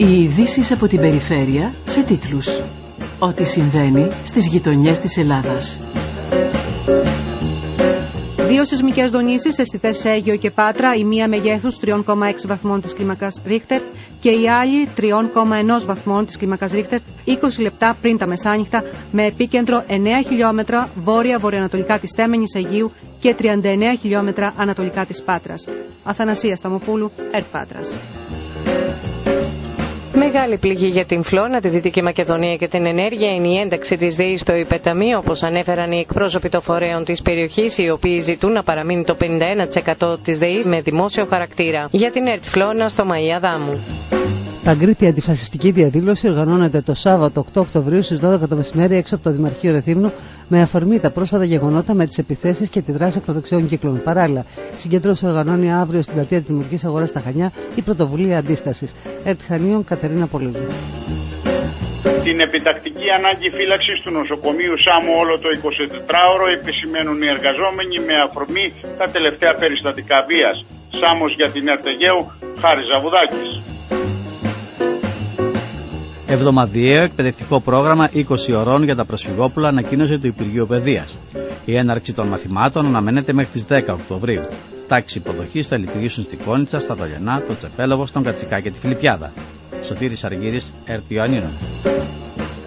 Οι ειδήσεις από την περιφέρεια σε τίτλους. Ό,τι συμβαίνει στις γειτονιές της Ελλάδας. Δύο σεισμικές δονήσεις αισθητές σε Αίγιο και Πάτρα, η μία μεγέθου 3,6 βαθμών της κλίμακας Ρίχτερ και η άλλη 3,1 βαθμών της κλίμακας Ρίχτερ 20 λεπτά πριν τα μεσάνυχτα, με επίκεντρο 9 χιλιόμετρα βόρεια-βορειοανατολικά της Τέμενη Αιγείου και 39 χιλιόμετρα ανατολικά της Πάτρας. Αθανασίας Σταμοπούλου, ΕΡΤ Πάτρας. Μεγάλη πληγή για την Φλόνα, τη Δυτική Μακεδονία και την ενέργεια είναι η ένταξη της ΔΕΗ στο υπεταμείο, όπως ανέφεραν οι εκπρόσωποι των φορέων της περιοχής, οι οποίοι ζητούν να παραμείνει το 51% της ΔΕΗ με δημόσιο χαρακτήρα. Για την ΕΡΤ Φλόνα στο Μαία Δάμου. Παγκρίτια αντιφασιστική διαδήλωση οργανώνεται το Σάββατο 8 Οκτωβρίου στις 12 το μεσημέρι έξω από το Δημαρχείο Ρεθύμνου με αφορμή τα πρόσφατα γεγονότα με τις επιθέσεις και τη δράση ακροδεξιών κύκλων. Παράλληλα, συγκέντρωση οργανώνει αύριο στην πλατεία της Δημοτική Αγοράς στα Χανιά η πρωτοβουλία αντίστασης. Ερτχανίων Κατερίνα Πολύζου. Την επιτακτική ανάγκη φύλαξης του νοσοκομείου Σάμου όλο το 24ωρο επισημαίνουν οι εργαζόμενοι με αφορμή τα τελευταία περιστατικά βίας. Σάμος για την Ερτεγέου, Χάρης Ζαβουδάκης. Εβδομαδιαίο εκπαιδευτικό πρόγραμμα 20 ωρών για τα προσφυγόπουλα ανακοίνωσε το Υπουργείο Παιδείας. Η έναρξη των μαθημάτων αναμένεται μέχρι τις 10 Οκτωβρίου. Τάξη υποδοχής θα λειτουργήσουν στη Κόνιτσα, στα Δολιανά, το Τσεπέλοβο, στον Κατσικά και τη Φιλιππιάδα. Σωτήρης Αργύρης, Ιωαννίνων.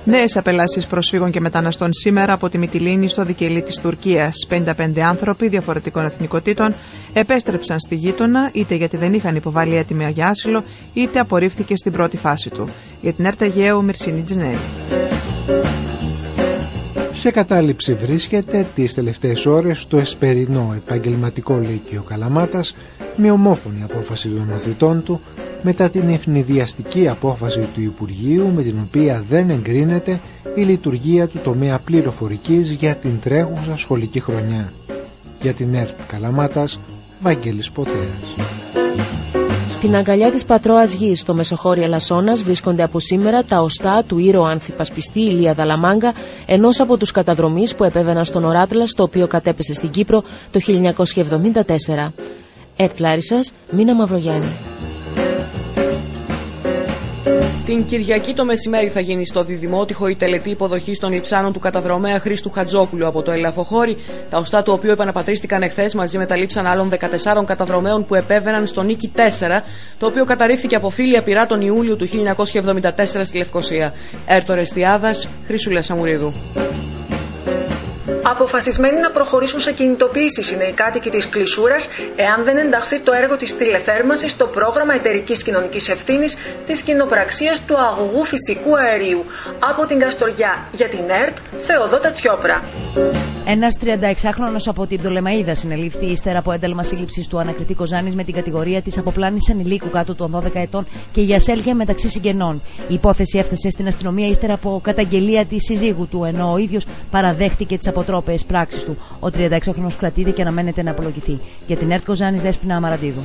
Νέες απελάσεις προσφύγων και μεταναστών σήμερα από τη Μυτιλίνη στο Δικελή της Τουρκίας. 55 άνθρωποι διαφορετικών εθνικότητων επέστρεψαν στη γείτονα είτε γιατί δεν είχαν υποβάλει έτοιμη για άσυλο είτε απορρίφθηκε στην πρώτη φάση του. Για την Έρτα Γέου, Μυρσίνη Τζινέλη. Σε κατάληψη βρίσκεται τις τελευταίες ώρες το Εσπερινό Επαγγελματικό Λύκειο Καλαμάτας με ομόφωνη απόφαση των μαθητών του μετά την ευνηδιαστική απόφαση του Υπουργείου με την οποία δεν εγκρίνεται η λειτουργία του τομέα πληροφορικής για την τρέχουσα σχολική χρονιά. Για την ΕΡΤ Καλαμάτας, Βαγγέλης Ποτέας. Στην αγκαλιά της πατρόας γης στο Μεσοχώρι Λασσόνας βρίσκονται από σήμερα τα οστά του ήρωα ανθιπασπιστή Ηλία Δαλαμάγκα, ενός από τους καταδρομείς που επέβαιναν στον Οράτλα, το οποίο κατέπεσε στην Κύπρο το 1974. Ερτ Λάρισας, Μίνα Μαυρογιάννη. Την Κυριακή το μεσημέρι θα γίνει στο Διδημότυχο η τελετή υποδοχής των λειψάνων του καταδρομέα Χρήστου Χατζόπουλου από το Ελαφοχώρι, τα οστά του οποίου επαναπατρίστηκαν εχθές μαζί με τα λείψαν άλλων 14 καταδρομέων που επέβαιναν στο Νίκη 4, το οποίο καταρρίφθηκε από φίλια πειρά τον Ιούλιο του 1974 στη Λευκοσία. Έρτο Ρεστιάδα, Χρυσούλα Σαμουρίδου. Αποφασισμένοι να προχωρήσουν σε κινητοποίηση είναι οι κάτοικοι της Κλεισούρας εάν δεν ενταχθεί το έργο της τηλεθέρμανσης στο πρόγραμμα εταιρικής κοινωνικής ευθύνης της κοινοπραξίας του αγωγού φυσικού αερίου. Από την Καστοριά για την ΕΡΤ, Θεοδότα Τσιόπρα. Ένας 36χρονο από την Πτολεμαίδα συνελήφθη ύστερα από ένταλμα σύλληψης του ανακριτή Κοζάνης με την κατηγορία της αποπλάνηση ανηλίκου κάτω των 12 ετών και για ασέλγεια μεταξύ συγγενών. Η υπόθεση έφτασε στην αστυνομία ύστερα από καταγγελία της συζύγου του, ενώ ο ίδιος παραδέχτηκε τις αποτρόπε πράξεις του. Ο 36χρονο κρατείται και αναμένεται να απολογηθεί. Για την ΕΡΤ Κοζάνης Δέσπινα Αμαραντίδου.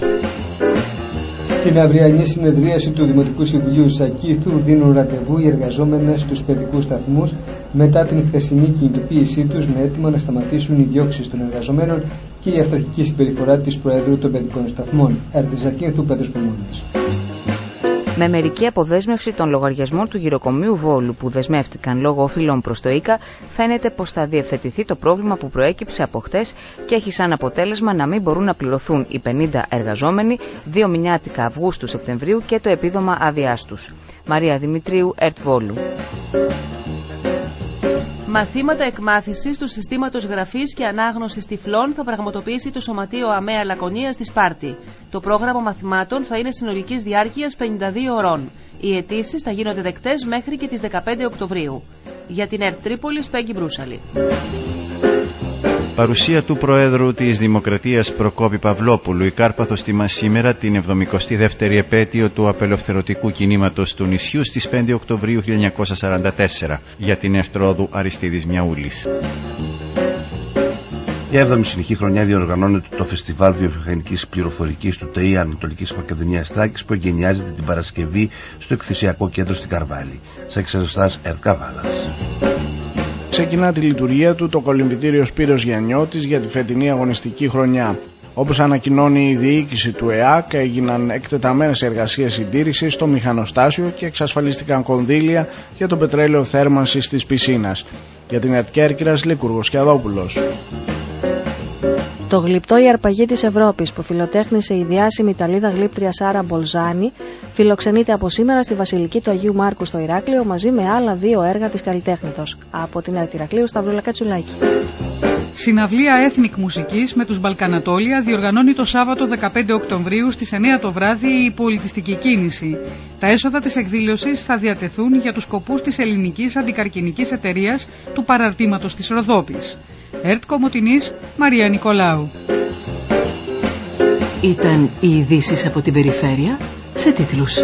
Στην αυριανή συνεδρίαση του Δημοτικού Συμβουλίου Σακίθου δίνουν ραντεβού οι εργαζόμενες στους παιδικούς σταθμούς μετά την χθεσινή κινητοποίησή τους με έτοιμο να σταματήσουν οι διώξεις των εργαζομένων και η αυταρχική συμπεριφορά της Προέδρου των παιδικών σταθμών. Σακίθου Πέτρος με μερική αποδέσμευση των λογαριασμών του γυροκομείου Βόλου που δεσμεύτηκαν λόγω οφειλών προς το ΙΚΑ, φαίνεται πως θα διευθετηθεί το πρόβλημα που προέκυψε από χτες και έχει σαν αποτέλεσμα να μην μπορούν να πληρωθούν οι 50 εργαζόμενοι, δύο μηνιάτικα Αυγούστου-Σεπτεμβρίου και το επίδομα άδειάς τους. Μαρία Δημητρίου, Ερτ Βόλου. Μαθήματα εκμάθησης του συστήματος γραφής και ανάγνωσης τυφλών θα πραγματοποιήσει το Σωματείο ΑΜΕΑ Λακωνίας στη Σπάρτη. Το πρόγραμμα μαθημάτων θα είναι συνολικής διάρκειας 52 ωρών. Οι αιτήσεις θα γίνονται δεκτές μέχρι και τις 15 Οκτωβρίου. Για την ΕΡΤ Τρίπολη, Πέγγι Μπρούσαλη. Παρουσία του Προέδρου της Δημοκρατίας Προκόπη Παυλόπουλου η Κάρπαθος τιμά σήμερα την 72η επέτειο του απελευθερωτικού κινήματος του νησιού στις 5 Οκτωβρίου 1944 για την Ευτρόδου Αριστίδης Μιαούλης. Η 7η συνεχή χρονιά διοργανώνεται το Φεστιβάλ Βιομηχανικής Πληροφορικής του ΤΕΙ Ανατολικής Μακεδονίας Τράκης που εγκαινιάζεται την Παρασκευή στο Εκθεσιακό Κέντρο στην Καρβάλη. Σε εξαζωστά Ερτ Καβάλα. Ξεκινά τη λειτουργία του το κολυμβητήριο Σπύρος Γιαννιώτης για τη φετινή αγωνιστική χρονιά. Όπως ανακοινώνει η διοίκηση του ΕΑΚ, έγιναν εκτεταμένες εργασίες συντήρησης στο μηχανοστάσιο και εξασφαλίστηκαν κονδύλια για το πετρέλαιο θέρμανσης της πισίνας. Για την Ερτκέρκυρας, Λίκουργος Σκιαδόπουλος. Το γλυπτό η αρπαγή της Ευρώπης που φιλοτέχνησε η διάσημη Ιταλίδα γλύπτρια Σάρα Μπολζάνη φιλοξενείται από σήμερα στη Βασιλική του Αγίου Μάρκου στο Ηράκλειο μαζί με άλλα δύο έργα της καλλιτέχνητος. Από την Αρτηρακλείου Σταυρούλα Κατσουλάκη. Συναυλία Ethnic Μουσικής με τους Μπαλκανατόλια διοργανώνει το Σάββατο 15 Οκτωβρίου στις 9 το βράδυ η πολιτιστική κίνηση. Τα έσοδα της εκδήλωσης θα διατεθούν για τους σκοπούς της ελληνικής αντικαρκυνικής εταιρείας του παραρτήματος της Ροδόπης. ΕΡΤ Κομωτινής, Μαρία Νικολάου. Ήταν οι ειδήσει από την περιφέρεια σε τίτλους.